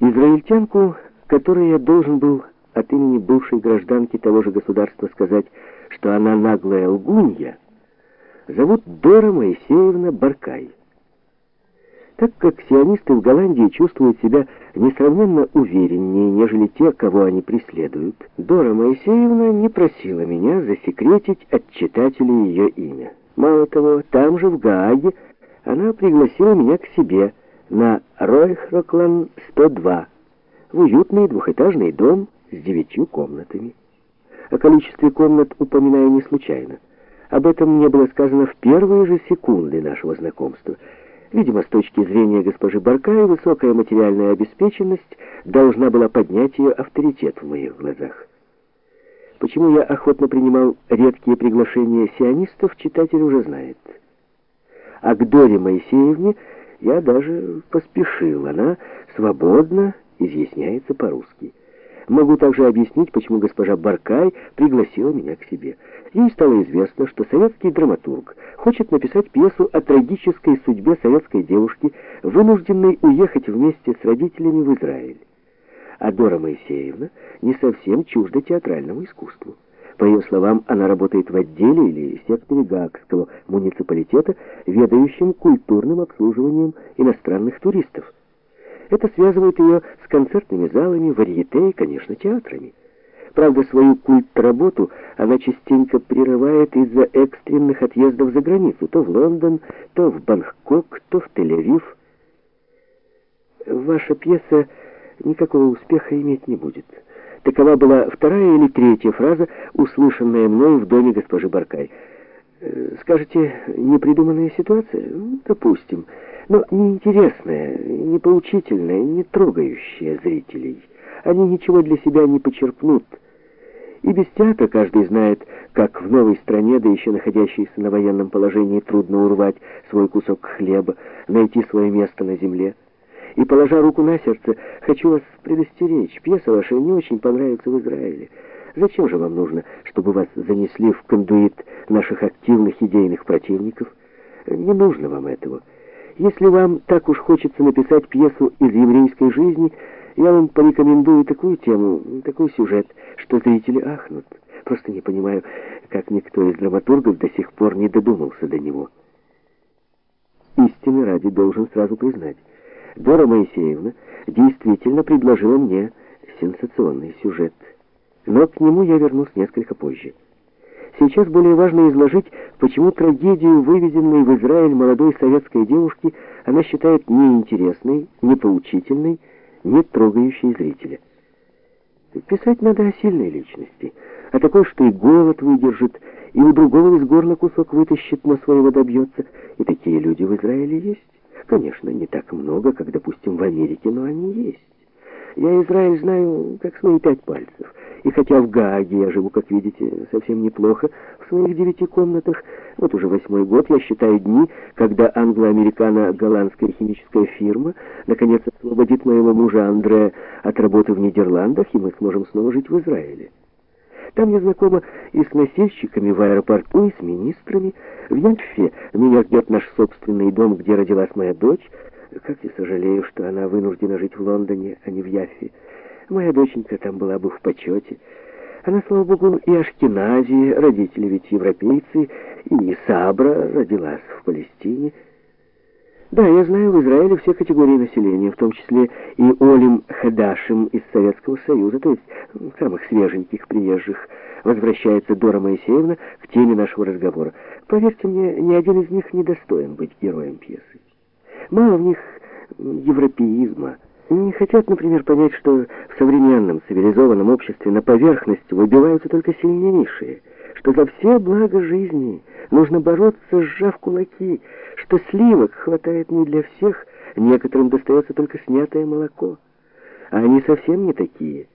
Израильтянку, которой я должен был от имени бывшей гражданки того же государства сказать, что она наглая лгунья, зовут Дора Моисеевна Баркай. Так как сионисты в Голландии чувствуют себя несравненно увереннее, нежели те, кого они преследуют, Дора Моисеевна не просила меня засекретить от читателей ее имя. Мало того, там же, в Гааге, она пригласила меня к себе на Ройхроклан 102, в уютный двухэтажный дом с девятью комнатами. О количестве комнат упоминаю не случайно. Об этом мне было сказано в первые же секунды нашего знакомства. Видимо, с точки зрения госпожи Баркай, высокая материальная обеспеченность должна была поднять ее авторитет в моих глазах. Почему я охотно принимал редкие приглашения сионистов, читатель уже знает. А к Доре Моисеевне я даже поспешил. Она свободно изъясняется по-русски. Могу также объяснить, почему госпожа Баркай пригласила меня к себе. Ей стало известно, что советский драматург хочет написать пьесу о трагической судьбе советской девушки, вынужденной уехать вместе с родителями в Израиль. А Дора Моисеевна не совсем чужда театральному искусству. По ее словам, она работает в отделе или секторе Гаагского муниципалитета, ведающим культурным обслуживанием иностранных туристов. Это связывает ее с концертными залами, варьете и, конечно, театрами. Правда, свою культ-работу она частенько прерывает из-за экстренных отъездов за границу, то в Лондон, то в Бангкок, то в Тель-Авив. Ваша пьеса никакого успеха иметь не будет. Такова была вторая или третья фраза, услышанная мною в доме госпожи Баркай. Э, скажете, непридуманная ситуация? Допустим. Но неинтересная, не поучительная, не трогающая зрителей. Они ничего для себя не почерпнут. И без театра каждый знает, как в новой стране, да еще находящейся на военном положении, трудно урвать свой кусок хлеба, найти свое место на земле. И, положа руку на сердце, хочу вас предостеречь. Пьеса ваша не очень понравится в Израиле. Зачем же вам нужно, чтобы вас занесли в кондуит наших активных идейных противников? Не нужно вам этого. Если вам так уж хочется написать пьесу из еврейской жизни, я вам порекомендую такую тему, такой сюжет, что зрители ахнут. Просто не понимаю, как никто из драматургов до сих пор не додумался до него. Истины ради должен сразу признать. Дора Моисеевна действительно предложила мне сенсационный сюжет, но к нему я вернусь несколько позже. Сейчас более важно изложить, почему трагедию, вывезенной в Израиль молодой советской девушки, она считает неинтересной, непоучительной, не трогающей зрителя. Писать надо о сильной личности, о такой, что и голод выдержит, и у другого из горла кусок вытащит, но своего добьется. И такие люди в Израиле есть. Конечно, не так много, как, допустим, в Америке, но они есть. Я Израиль знаю как свои пять пальцев. И хотя в Гааге я живу, как видите, совсем неплохо, в своих девяти комнатах, вот уже восьмой год я считаю дни, когда англо-американо-голландская химическая фирма наконец освободит моего мужа Андре от работы в Нидерландах, и мы сможем снова жить в Израиле. Там я знакома и с носильщиками в аэропорту, и с министрами. В Янфе меня ждет наш собственный дом, где родилась моя дочь. Как я сожалею, что она вынуждена жить в Лондоне, а не в Яффе. Моя доченька там была бы в почете. Она, слава богу, и Ашкенази, родители ведь европейцы, и Сабра родилась в Палестине. Да, я знаю в Израиле все категории населения, в том числе и Олим Хадашим из Советского Союза, то есть самых свеженьких приезжих. Возвращается Дора Моисеевна к теме нашего разговора. Поверьте мне, ни один из них не достоин быть героем пьесы. Мало в них европеизма. Не хотят, например, понять, что в современном цивилизованном обществе на поверхность выбиваются только сильнейшие, что за все блага жизни нужно бороться, сжав кулаки, что сливок хватает не для всех, некоторым достается только снятое молоко. А они совсем не такие.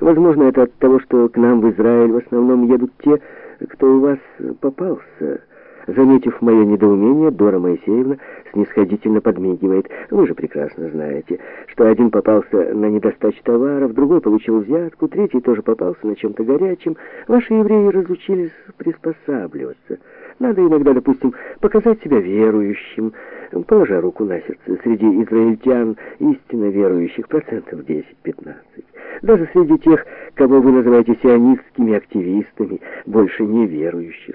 Возможно, это от того, что к нам в Израиль в основном едут те, кто у вас попался, Заметив мое недоумение, Дора Моисеевна снисходительно подмигивает. Вы же прекрасно знаете, что один попался на недостачу товаров, другой получил взятку, третий тоже попался на чем-то горячем. Ваши евреи разучились приспосабливаться. Надо иногда, допустим, показать себя верующим, положа руку на сердце, среди израильтян истинно верующих процентов 10-15. Даже среди тех, кого вы называете сионистскими активистами, больше не верующих.